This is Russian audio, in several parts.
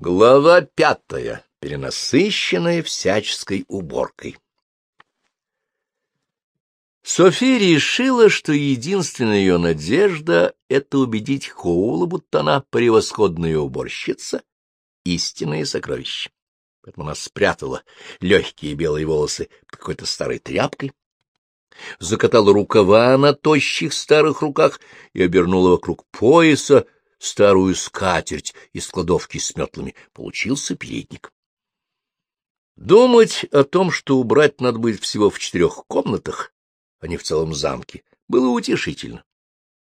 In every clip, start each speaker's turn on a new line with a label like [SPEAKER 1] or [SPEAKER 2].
[SPEAKER 1] Глава пятая. Перенасыщенная всяческой уборкой. София решила, что единственная ее надежда — это убедить Хоула, будто она превосходная уборщица, истинное сокровище. Поэтому она спрятала легкие белые волосы под какой-то старой тряпкой, закатала рукава на тощих старых руках и обернула вокруг пояса старую скатерть из кладовки с метлами. Получился передник. Думать о том, что убрать надо будет всего в четырех комнатах, а не в целом замке, было утешительно.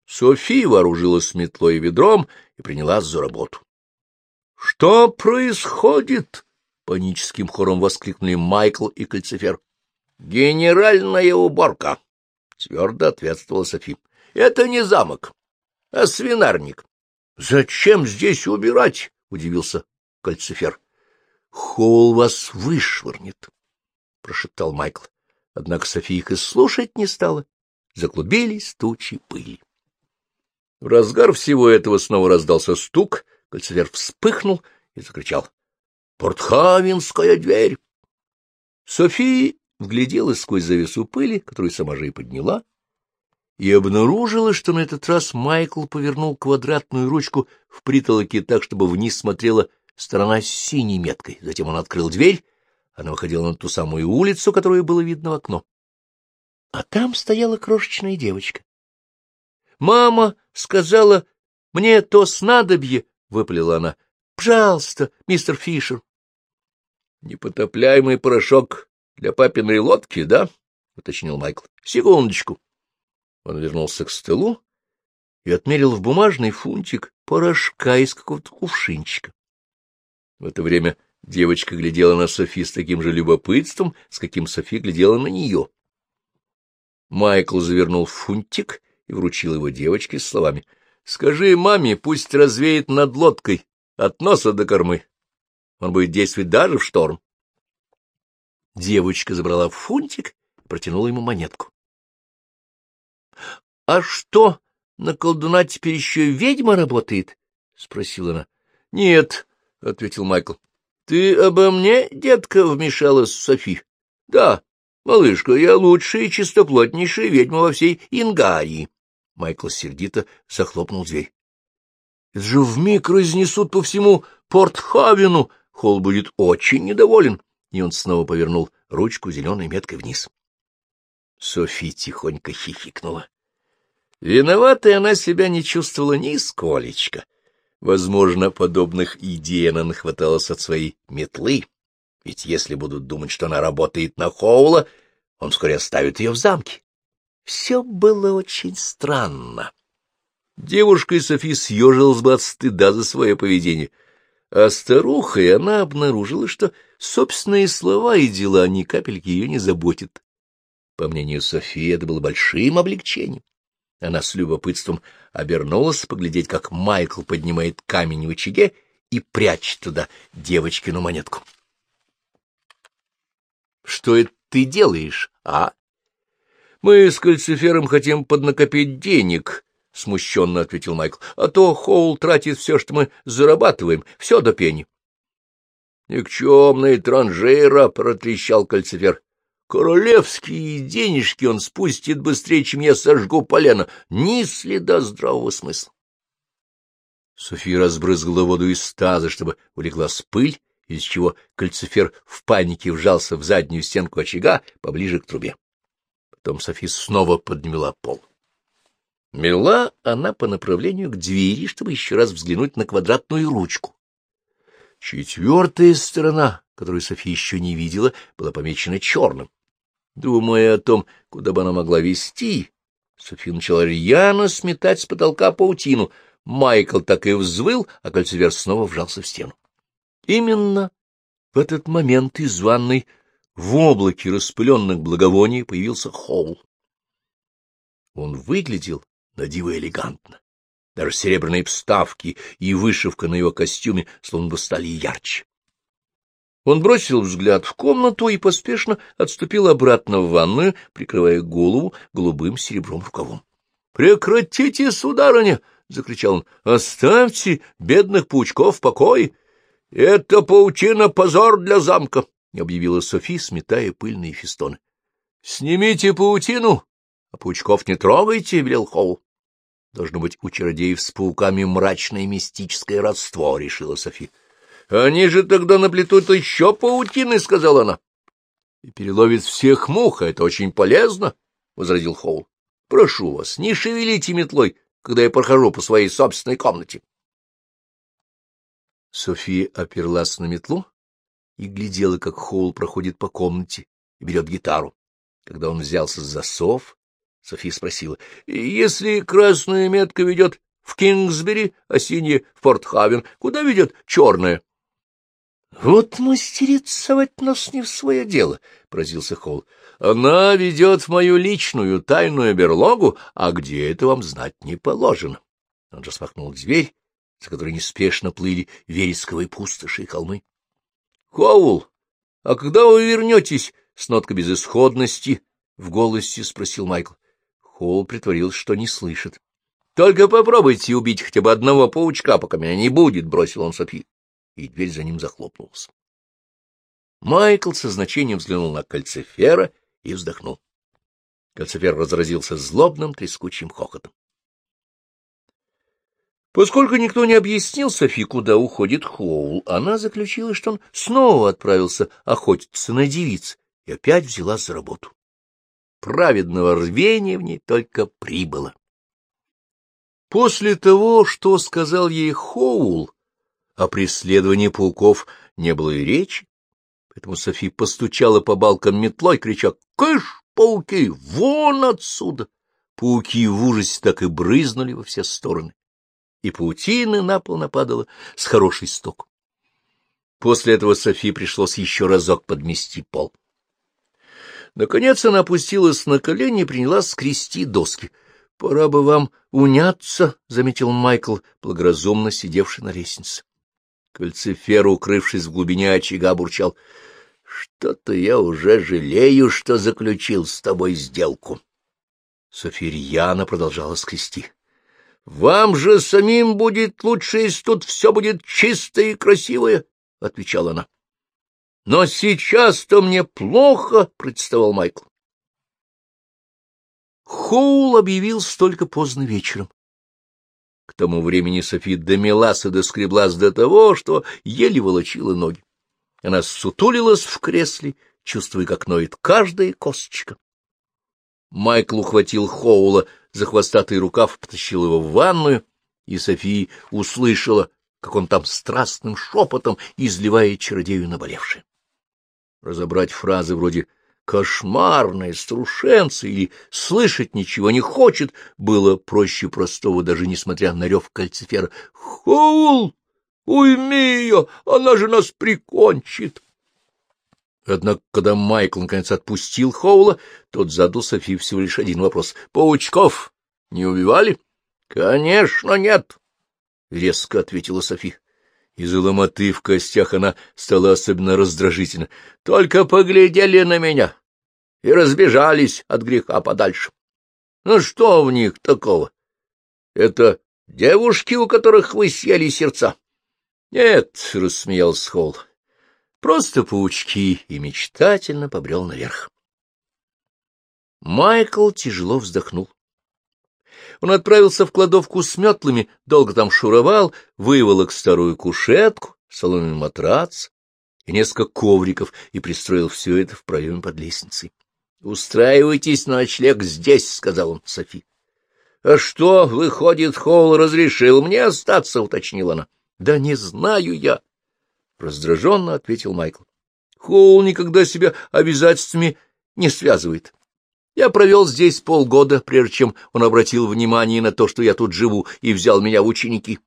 [SPEAKER 1] София вооружилась метлой и ведром и принялась за работу. — Что происходит? — паническим хором воскликнули Майкл и Кальцифер. — Генеральная уборка! — твердо ответствовала Софи. — Это не замок, а свинарник. — Зачем здесь убирать? — удивился Кальцифер. — Холл вас вышвырнет, — прошептал Майкл. Однако и слушать не стала. Заклубились тучи пыли. В разгар всего этого снова раздался стук, Кальцифер вспыхнул и закричал. — Портхавинская дверь! София вгляделась сквозь завесу пыли, которую сама же и подняла, и обнаружила, что на этот раз Майкл повернул квадратную ручку в притолоке так, чтобы вниз смотрела сторона с синей меткой. Затем он открыл дверь, она выходила на ту самую улицу, которую было видно в окно. А там стояла крошечная девочка. «Мама сказала, мне то снадобье», — выпалила она. «Пожалуйста, мистер Фишер». «Непотопляемый порошок для папиной лодки, да?» — уточнил Майкл. «Секундочку». Он вернулся к столу и отмерил в бумажный фунтик порошка из какого-то кувшинчика. В это время девочка глядела на Софи с таким же любопытством, с каким Софи глядела на нее. Майкл завернул фунтик и вручил его девочке с словами. — Скажи маме, пусть развеет над лодкой от носа до кормы. Он будет действовать даже в шторм. Девочка забрала фунтик и протянула ему монетку. — А что, на колдуна теперь еще ведьма работает? — спросила она. — Нет, — ответил Майкл. — Ты обо мне, детка, вмешалась Софи? — Да, малышка, я лучшая и чистоплотнейшая ведьма во всей Ингарии. Майкл сердито захлопнул дверь. — Это же вмиг разнесут по всему Порт-Хавену. Холл будет очень недоволен. И он снова повернул ручку зеленой меткой вниз. Софи тихонько хихикнула. Виноватой она себя не чувствовала нисколечко. Возможно, подобных идей она нахваталась от своей метлы, ведь если будут думать, что она работает на Хоула, он вскоре оставит ее в замке. Все было очень странно. Девушка и Софи съежилась бы от стыда за свое поведение, а старухой она обнаружила, что собственные слова и дела ни капельки ее не заботят. По мнению Софии, это было большим облегчением. Она с любопытством обернулась поглядеть, как Майкл поднимает камень в очаге и прячет туда девочкину монетку. — Что это ты делаешь, а? — Мы с кальцифером хотим поднакопить денег, — смущенно ответил Майкл. — А то Хоул тратит все, что мы зарабатываем, все до пени. — Никчемный транжира, — протрещал кальцифер. Королевские денежки он спустит быстрее, чем я сожгу полено. Ни следа здравого смысла. София разбрызгала воду из таза, чтобы улеглась пыль, из чего кальцифер в панике вжался в заднюю стенку очага поближе к трубе. Потом София снова подняла пол. Мела она по направлению к двери, чтобы еще раз взглянуть на квадратную ручку. Четвертая сторона, которую София еще не видела, была помечена черным. Думая о том, куда бы она могла вести, София начала рьяно сметать с потолка паутину. Майкл так и взвыл, а кольцевер снова вжался в стену. Именно в этот момент из ванной в облаке распыленных благовоний появился Холл. Он выглядел на диво элегантно. Даже серебряные вставки и вышивка на его костюме словно бы стали ярче. Он бросил взгляд в комнату и поспешно отступил обратно в ванную, прикрывая голову голубым серебром рукавом. — Прекратите, сударыня! — закричал он. — Оставьте бедных паучков в покое! — Это паутина — позор для замка, — объявила Софи, сметая пыльные фестоны. — Снимите паутину, а паучков не трогайте, — велел Хоул. — Должно быть, у чародеев с пауками мрачное мистическое родство, — решила Софи. — Они же тогда наплетут еще паутины, — сказала она. — И переловит всех мух, а это очень полезно, — возразил Хоул. — Прошу вас, не шевелите метлой, когда я прохожу по своей собственной комнате. София оперлась на метлу и глядела, как Хоул проходит по комнате и берет гитару. Когда он взялся за засов, София спросила, — Если красная метка ведет в Кингсбери, а синяя — в Портхавен, куда ведет черная? — Вот мастерит совать нас не в свое дело, — поразился Холл. — Она ведет в мою личную тайную берлогу, а где это вам знать не положено. Он распахнул дверь, за которой неспешно плыли вересковые пустоши и холмы. — Коул, а когда вы вернетесь? — с ноткой безысходности в голосе спросил Майкл. Хоул притворился, что не слышит. — Только попробуйте убить хотя бы одного паучка, пока меня не будет, — бросил он Софи и дверь за ним захлопнулась. Майкл со значением взглянул на кальцифера и вздохнул. Кальцифер разразился злобным трескучим хохотом. Поскольку никто не объяснил Софи, куда уходит Хоул, она заключила, что он снова отправился охотиться на девиц и опять взялась за работу. Праведного рвения в ней только прибыло. После того, что сказал ей Хоул, о преследовании пауков не было и речи, поэтому Софи постучала по балкам метлой, крича «Кыш, пауки, вон отсюда!» Пауки в ужасе так и брызнули во все стороны, и паутины на пол нападала с хорошей сток. После этого Софи пришлось еще разок подмести пол. Наконец она опустилась на колени и принялась скрести доски. — Пора бы вам уняться, — заметил Майкл, благоразумно сидевший на лестнице. Кальцифер, укрывшись в глубине очага, бурчал. — Что-то я уже жалею, что заключил с тобой сделку. Софирьяна продолжала скрести. — Вам же самим будет лучше, если тут все будет чистое и красивое, — отвечала она. — Но сейчас-то мне плохо, — протестовал Майкл. Хоул объявился только поздно вечером. К тому времени Софи домелась и доскреблась до того, что еле волочила ноги. Она сутулилась в кресле, чувствуя, как ноет каждая косточка. Майкл ухватил Хоула за хвостатый рукав, потащил его в ванную, и София услышала, как он там страстным шепотом изливает чародею наболевшее. Разобрать фразы вроде кошмарная струшенца или слышать ничего не хочет, было проще простого, даже несмотря на рев кальцифера. «Хоул! Уйми ее! Она же нас прикончит!» Однако, когда Майкл наконец отпустил Хоула, тот задал Софи всего лишь один вопрос. «Паучков не убивали?» «Конечно, нет!» — резко ответила Софи. Из-за ломоты в костях она стала особенно раздражительна. Только поглядели на меня и разбежались от греха подальше. Ну что в них такого? Это девушки, у которых вы съели сердца? Нет, — рассмеялся Холл, — просто паучки, и мечтательно побрел наверх. Майкл тяжело вздохнул. Он отправился в кладовку с метлами, долго там шуровал, выволок старую кушетку, соломенный матрац и несколько ковриков и пристроил все это в проеме под лестницей. — Устраивайтесь на ночлег здесь, — сказал он Софи. — А что, выходит, Холл разрешил мне остаться, — уточнила она. — Да не знаю я, — раздраженно ответил Майкл. — Холл никогда себя обязательствами не связывает. Я провел здесь полгода, прежде чем он обратил внимание на то, что я тут живу, и взял меня в ученики.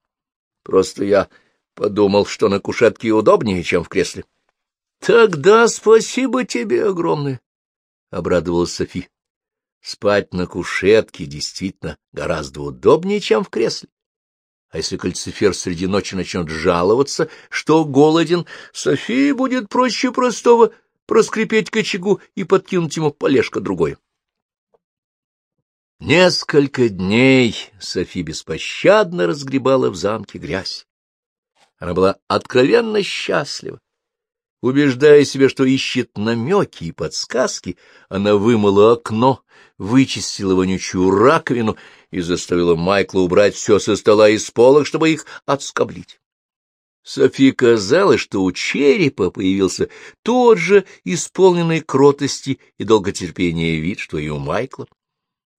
[SPEAKER 1] Просто я подумал, что на кушетке удобнее, чем в кресле. — Тогда спасибо тебе огромное, — обрадовалась Софи. — Спать на кушетке действительно гораздо удобнее, чем в кресле. А если кальцифер среди ночи начнет жаловаться, что голоден, Софии будет проще простого проскрипеть к очагу и подкинуть ему полежка другое. Несколько дней Софи беспощадно разгребала в замке грязь. Она была откровенно счастлива. Убеждая себя, что ищет намеки и подсказки, она вымыла окно, вычистила вонючую раковину и заставила Майкла убрать все со стола и с полок, чтобы их отскоблить. Софи казалось, что у черепа появился тот же исполненный кротости и долготерпения вид, что и у Майкла.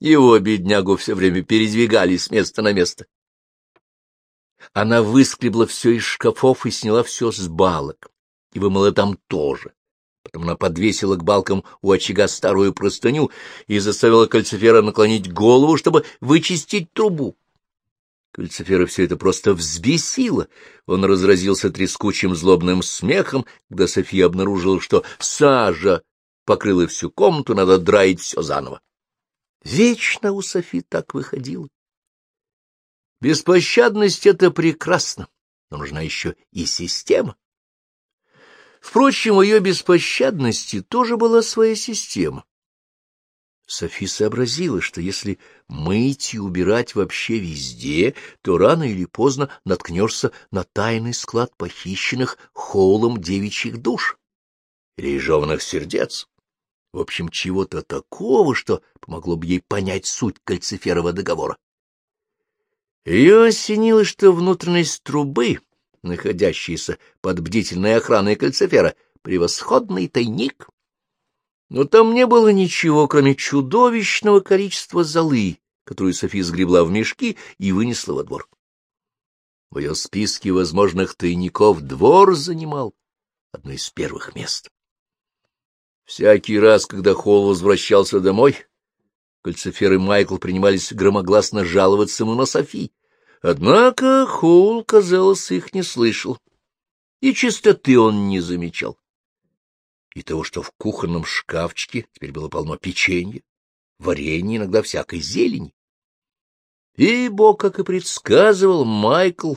[SPEAKER 1] Его беднягу все время передвигали с места на место. Она выскребла все из шкафов и сняла все с балок, и вымыла там тоже. Потом она подвесила к балкам у очага старую простыню и заставила кальцифера наклонить голову, чтобы вычистить трубу. Кальцифера все это просто взбесило. Он разразился трескучим злобным смехом, когда София обнаружила, что сажа покрыла всю комнату, надо драить все заново. Вечно у Софи так выходило. Беспощадность — это прекрасно, но нужна еще и система. Впрочем, у ее беспощадности тоже была своя система. Софи сообразила, что если мыть и убирать вообще везде, то рано или поздно наткнешься на тайный склад похищенных Хоулом девичьих душ или жеванных сердец. В общем, чего-то такого, что помогло бы ей понять суть кальциферова договора. Ее осенило, что внутренность трубы, находящаяся под бдительной охраной кальцифера, превосходный тайник. Но там не было ничего, кроме чудовищного количества золы, которую София сгребла в мешки и вынесла во двор. В ее списке возможных тайников двор занимал одно из первых мест. Всякий раз, когда Холл возвращался домой, Кальцифер и Майкл принимались громогласно жаловаться ему на Софи. Однако Хоул, казалось, их не слышал, и чистоты он не замечал. И того, что в кухонном шкафчике теперь было полно печенья, варенья, иногда всякой зелени. И, бог, как и предсказывал Майкл,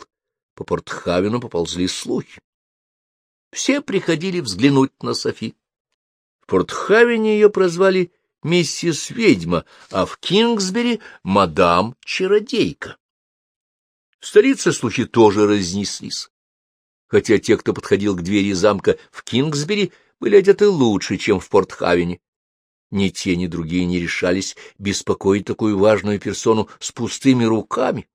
[SPEAKER 1] по Портхавену поползли слухи. Все приходили взглянуть на Софи. В Портхавене ее прозвали миссис Ведьма, а в Кингсбери — мадам Чародейка. В столице слухи тоже разнеслись, хотя те, кто подходил к двери замка в Кингсбери, были одеты лучше, чем в Портхавене. Ни те, ни другие не решались беспокоить такую важную персону с пустыми руками.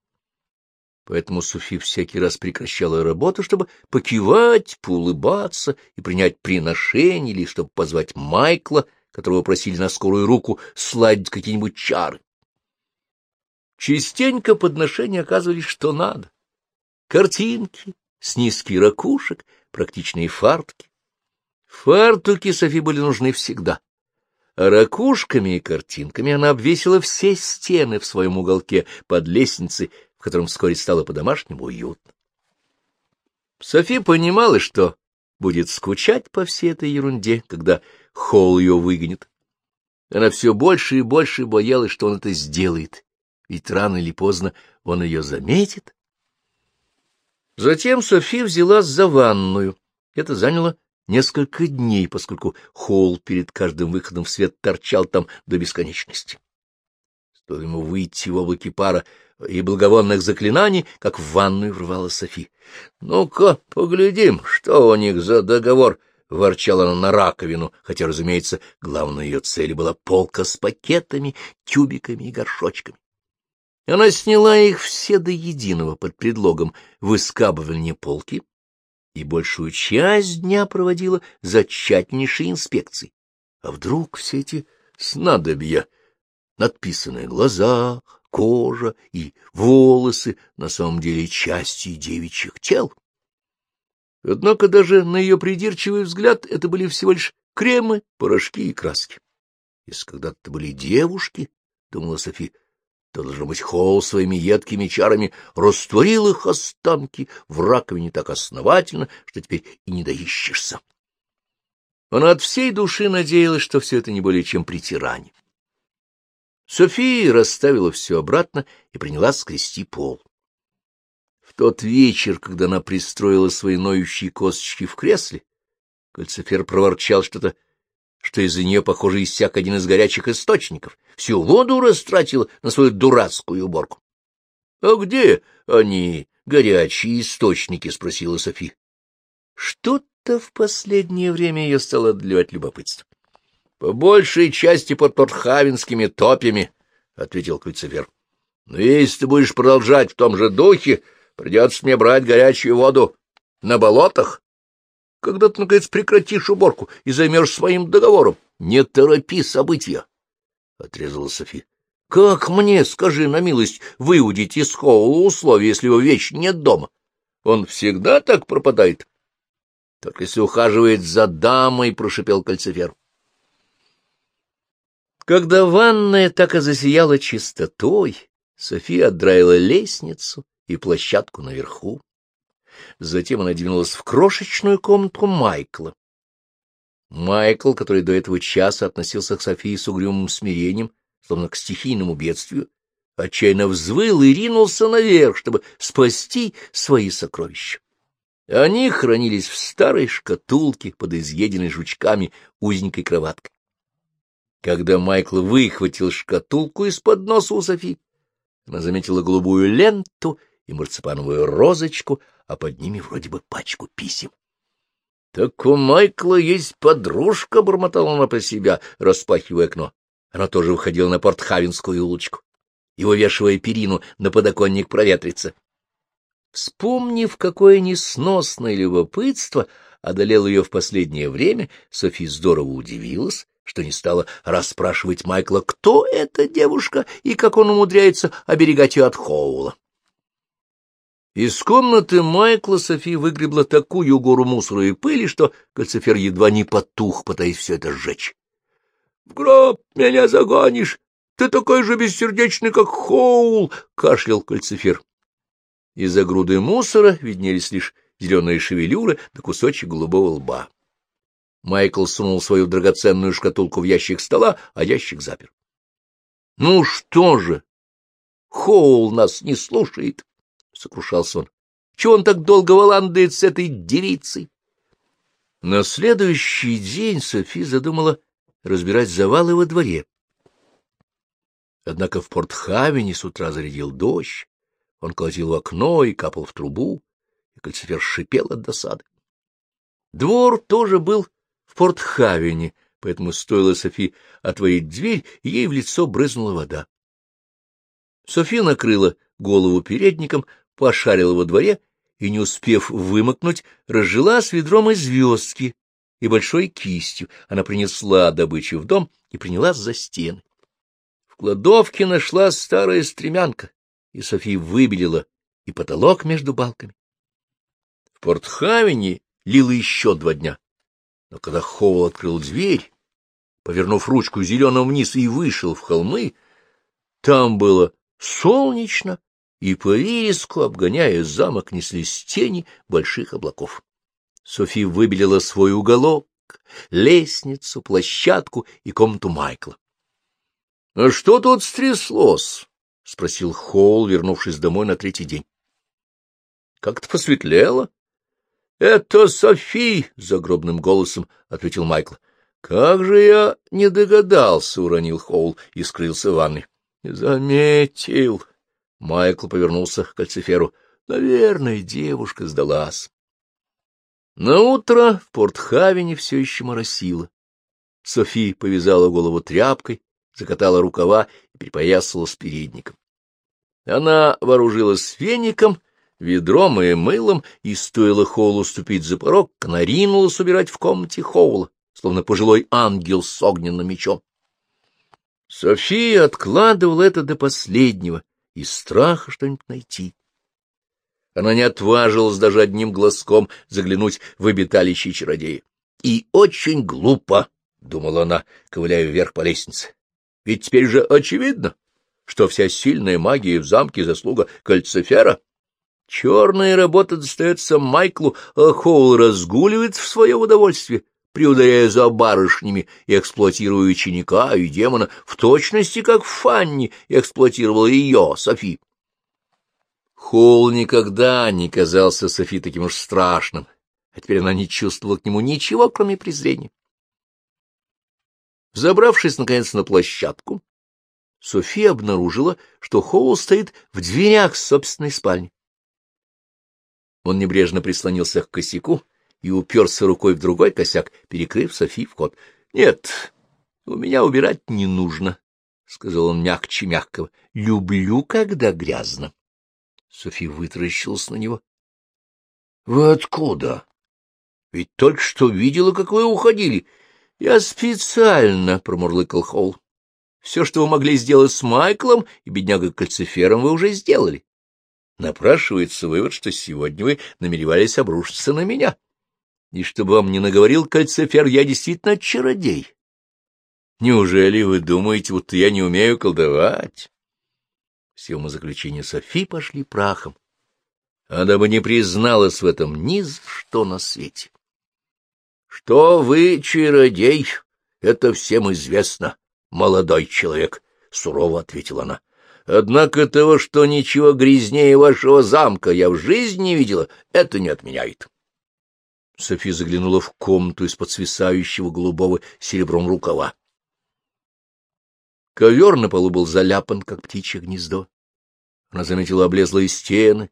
[SPEAKER 1] Поэтому Софи всякий раз прекращала работу, чтобы покивать, поулыбаться и принять приношение, или чтобы позвать Майкла, которого просили на скорую руку сладить какие-нибудь чары. Частенько подношения оказывались что надо. Картинки, снизки ракушек, практичные фартуки. Фартуки Софи были нужны всегда. А ракушками и картинками она обвесила все стены в своем уголке под лестницей, в котором вскоре стало по-домашнему уютно. Софи понимала, что будет скучать по всей этой ерунде, когда Холл ее выгонит. Она все больше и больше боялась, что он это сделает, ведь рано или поздно он ее заметит. Затем Софи взялась за ванную. Это заняло несколько дней, поскольку Холл перед каждым выходом в свет торчал там до бесконечности. Стоило ему выйти в облаке пара и благовонных заклинаний, как в ванную врывала Софи. — Ну-ка, поглядим, что у них за договор, — ворчала она на раковину, хотя, разумеется, главной ее целью была полка с пакетами, тюбиками и горшочками. Она сняла их все до единого под предлогом выскабывания полки и большую часть дня проводила за тщательнейшей инспекцией. А вдруг все эти снадобья надписанные глаза, кожа и волосы на самом деле части девичьих тел. Однако даже на ее придирчивый взгляд это были всего лишь кремы, порошки и краски. Если когда-то были девушки, — думала Софи, — то, должно быть, Холл своими едкими чарами растворил их останки в раковине так основательно, что теперь и не доищешься. Она от всей души надеялась, что все это не более чем притирание. София расставила все обратно и принялась скрести пол. В тот вечер, когда она пристроила свои ноющие косточки в кресле, Кальцифер проворчал что-то, что из-за нее, похоже, иссяк один из горячих источников, всю воду растратила на свою дурацкую уборку. — А где они? — горячие источники? — спросила Софи. Что-то в последнее время ее стало отливать любопытство. — По большей части под подхавинскими топями, — ответил кольцевер. — Но если ты будешь продолжать в том же духе, придется мне брать горячую воду на болотах. Когда ты, наконец, прекратишь уборку и займешь своим договором, не торопи события, — отрезала Софи. — Как мне, скажи на милость, выудить из Хоула условия, если его вещь нет дома? Он всегда так пропадает. — Только если ухаживает за дамой, — прошипел кольцефер. Когда ванная так и засияла чистотой, София отдраила лестницу и площадку наверху. Затем она двинулась в крошечную комнату Майкла. Майкл, который до этого часа относился к Софии с угрюмым смирением, словно к стихийному бедствию, отчаянно взвыл и ринулся наверх, чтобы спасти свои сокровища. Они хранились в старой шкатулке под изъеденной жучками узенькой кроваткой. Когда Майкл выхватил шкатулку из-под носа у Софи, она заметила голубую ленту и марципановую розочку, а под ними вроде бы пачку писем. — Так у Майкла есть подружка, — бормотала она про себя, распахивая окно. Она тоже выходила на портхавинскую улочку и, увешивая перину, на подоконник проветриться. Вспомнив, какое несносное любопытство одолело ее в последнее время, Софи здорово удивилась, что не стала расспрашивать Майкла, кто эта девушка и как он умудряется оберегать ее от Хоула. Из комнаты Майкла Софи выгребла такую гору мусора и пыли, что кальцифер едва не потух, пытаясь все это сжечь. — В гроб меня загонишь! Ты такой же бессердечный, как Хоул! — кашлял кальцифер. Из-за груды мусора виднелись лишь зеленые шевелюры да кусочек голубого лба. Майкл сунул свою драгоценную шкатулку в ящик стола, а ящик запер. — Ну что же? Хоул нас не слушает сокрушался он. — Чего он так долго валандает с этой девицей? На следующий день Софи задумала разбирать завалы во дворе. Однако в Портхавене с утра зарядил дождь, он колотил в окно и капал в трубу, и кольцефер шипел от досады. Двор тоже был Портхавене, поэтому стоило Софи отворить дверь, и ей в лицо брызнула вода. Софи накрыла голову передником, пошарила во дворе и, не успев вымокнуть, разжила с ведром из звездки и большой кистью. Она принесла добычу в дом и принялась за стены. В кладовке нашла старая стремянка, и София выбелила и потолок между балками. В Портхавене лило еще два дня, но когда Хоул открыл дверь, повернув ручку зеленым вниз и вышел в холмы, там было солнечно и по риску, обгоняя замок, неслись тени больших облаков. Софи выбелила свой уголок, лестницу, площадку и комнату Майкла. — А что тут стряслось? — спросил Холл, вернувшись домой на третий день. — Как-то посветлело. — Это Софи! — загробным голосом ответил Майкл. — Как же я не догадался! — уронил Холл и скрылся в ванной. — Заметил! Майкл повернулся к кальциферу. Наверное, девушка сдалась. На утро в Портхавене все еще моросило. Софи повязала голову тряпкой, закатала рукава и припоясала с передником. Она вооружилась веником, ведром и мылом, и стоило Хоулу ступить за порог, она ринулась убирать в комнате Хоула, словно пожилой ангел с огненным мечом. София откладывала это до последнего, из страха что-нибудь найти. Она не отважилась даже одним глазком заглянуть в обиталище чародея. И очень глупо, — думала она, ковыляя вверх по лестнице. Ведь теперь же очевидно, что вся сильная магия в замке — заслуга кальцифера. Черная работа достается Майклу, а Хоул разгуливает в свое удовольствие, приударяя за барышнями и эксплуатируя ученика и демона в точности, как Фанни эксплуатировала ее, Софи. Холл никогда не казался Софи таким уж страшным, а теперь она не чувствовала к нему ничего, кроме презрения. Забравшись, наконец, на площадку, София обнаружила, что Хоул стоит в дверях собственной спальни. Он небрежно прислонился к косяку и уперся рукой в другой косяк, перекрыв Софи вход. — Нет, у меня убирать не нужно, — сказал он мягче мягкого. — Люблю, когда грязно. Софи вытаращилась на него. — Вы откуда? Ведь только что видела, как вы уходили. — Я специально, — промурлыкал Холл. — Все, что вы могли сделать с Майклом и беднягой-кальцифером, вы уже сделали. Напрашивается вывод, что сегодня вы намеревались обрушиться на меня. И чтобы вам не наговорил кальцифер, я действительно чародей. Неужели вы думаете, будто я не умею колдовать? Все умозаключения Софи пошли прахом. Она бы не призналась в этом ни за что на свете. — Что вы, чародей, это всем известно, молодой человек, — сурово ответила она. — Однако того, что ничего грязнее вашего замка я в жизни не видела, это не отменяет. Софи заглянула в комнату из-под свисающего голубого серебром рукава. Ковер на полу был заляпан, как птичье гнездо. Она заметила облезлые стены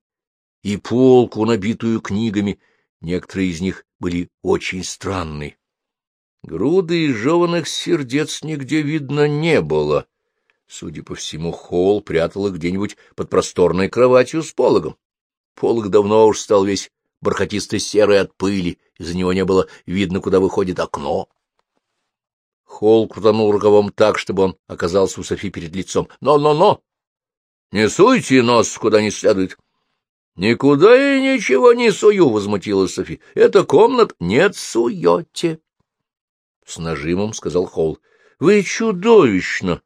[SPEAKER 1] и полку, набитую книгами. Некоторые из них были очень странные. Груды изжеванных сердец нигде видно не было. Судя по всему, Холл прятала где-нибудь под просторной кроватью с пологом. Полог давно уж стал весь бархатисто-серый от пыли, из-за него не было видно, куда выходит окно. Холл крутанул рукавом так, чтобы он оказался у Софи перед лицом. «Но-но-но! Не суйте нос куда не следует!» «Никуда я ничего не сую!» — возмутилась Софи. «Это комнат нет суете!» С нажимом сказал Холл. «Вы чудовищно!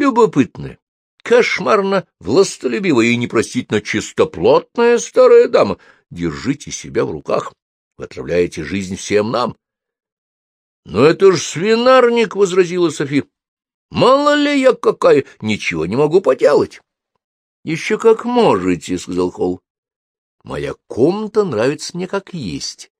[SPEAKER 1] Любопытная, кошмарно властолюбивая и непростительно чистоплотная старая дама. Держите себя в руках. Вы отравляете жизнь всем нам. — Но это ж свинарник, — возразила Софи. — Мало ли я какая, ничего не могу поделать. — Еще как можете, — сказал Холл. — Моя комната нравится мне как есть.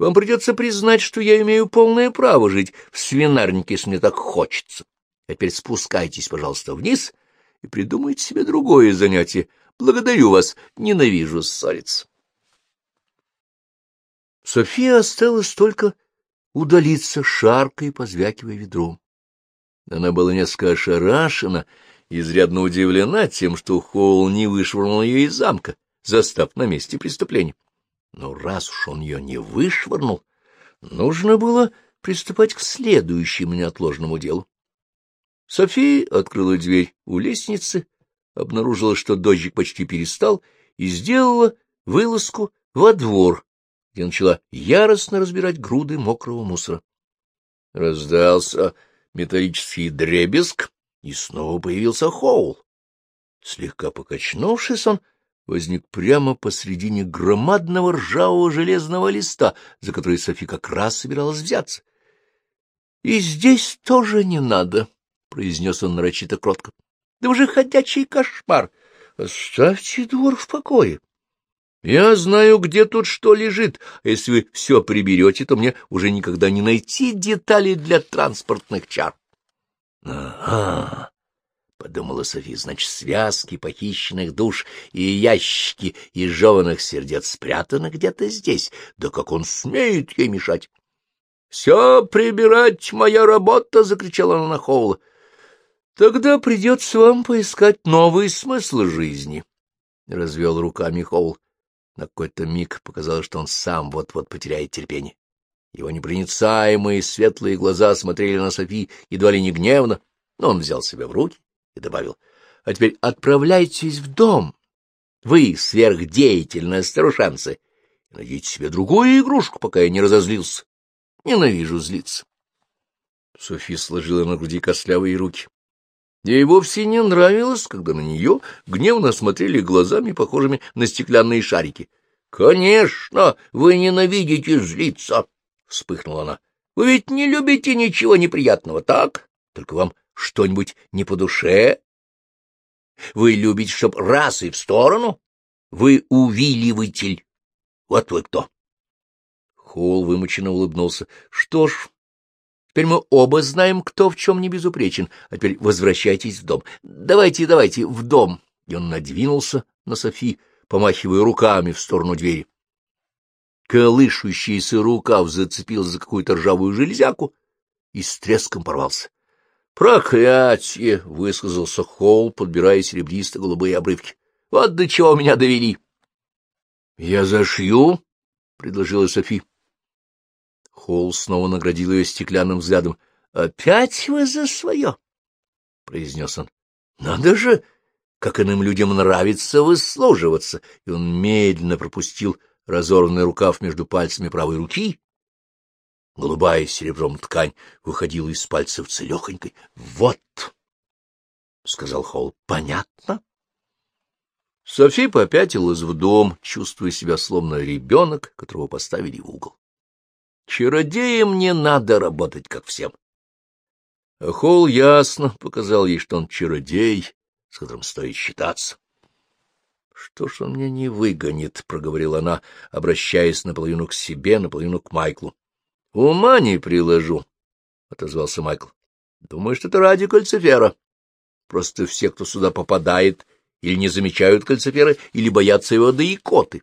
[SPEAKER 1] Вам придется признать, что я имею полное право жить в свинарнике, если мне так хочется. А теперь спускайтесь, пожалуйста, вниз и придумайте себе другое занятие. Благодарю вас, ненавижу ссориться. София осталась только удалиться, шаркой позвякивая ведром. Она была несколько ошарашена, изрядно удивлена тем, что Холл не вышвырнул ее из замка, застав на месте преступления. Но раз уж он ее не вышвырнул, нужно было приступать к следующему неотложному делу. София открыла дверь у лестницы, обнаружила, что дождик почти перестал, и сделала вылазку во двор, где начала яростно разбирать груды мокрого мусора. Раздался металлический дребезг, и снова появился Хоул. Слегка покачнувшись, он возник прямо посредине громадного ржавого железного листа, за который Софи как раз собиралась взяться. — И здесь тоже не надо, — произнес он нарочито кротко. — Да уже ходячий кошмар! Оставьте двор в покое. Я знаю, где тут что лежит, а если вы все приберете, то мне уже никогда не найти деталей для транспортных чар. — Ага, — подумала София, — значит, связки похищенных душ и ящики изжеванных сердец спрятаны где-то здесь. Да как он смеет ей мешать? — Все прибирать моя работа! — закричала она на Хоула. — Тогда придется вам поискать новый смысл жизни, — развел руками Хоул. На какой-то миг показалось, что он сам вот-вот потеряет терпение. Его непроницаемые светлые глаза смотрели на Софи едва ли не гневно, но он взял себя в руки и добавил, — А теперь отправляйтесь в дом. Вы сверхдеятельные старушанцы, и найдите себе другую игрушку, пока я не разозлился. Ненавижу злиться. Софи сложила на груди костлявые руки. Ей вовсе не нравилось, когда на нее гневно смотрели глазами, похожими на стеклянные шарики. — Конечно, вы ненавидите злиться, — вспыхнула она. — Вы ведь не любите ничего неприятного, так? Только вам что-нибудь не по душе? Вы любите, чтоб раз и в сторону? Вы увиливатель. Вот вы кто. Холл вымученно улыбнулся. — Что ж, Теперь мы оба знаем, кто в чем не безупречен. А теперь возвращайтесь в дом. Давайте, давайте, в дом. И он надвинулся на Софи, помахивая руками в сторону двери. колышущийся рукав зацепил за какую-то ржавую железяку и с треском порвался. «Проклятие!» — высказался Холл, подбирая серебристо-голубые обрывки. «Вот до чего меня довели!» «Я зашью?» — предложила Софи. Холл снова наградил ее стеклянным взглядом. — Опять вы за свое? — произнес он. — Надо же, как иным людям нравится выслуживаться! И он медленно пропустил разорванный рукав между пальцами правой руки. Голубая серебром ткань выходила из пальцев целехонькой. — Вот! — сказал Холл. — Понятно? Софи попятилась в дом, чувствуя себя словно ребенок, которого поставили в угол. Чародеям не надо работать, как всем. А Холл ясно показал ей, что он чародей, с которым стоит считаться. — Что ж он мне не выгонит, — проговорила она, обращаясь наполовину к себе, наполовину к Майклу. — Ума не приложу, — отозвался Майкл. — Думаю, что это ради кальцифера. Просто все, кто сюда попадает, или не замечают кальцифера, или боятся его до икоты.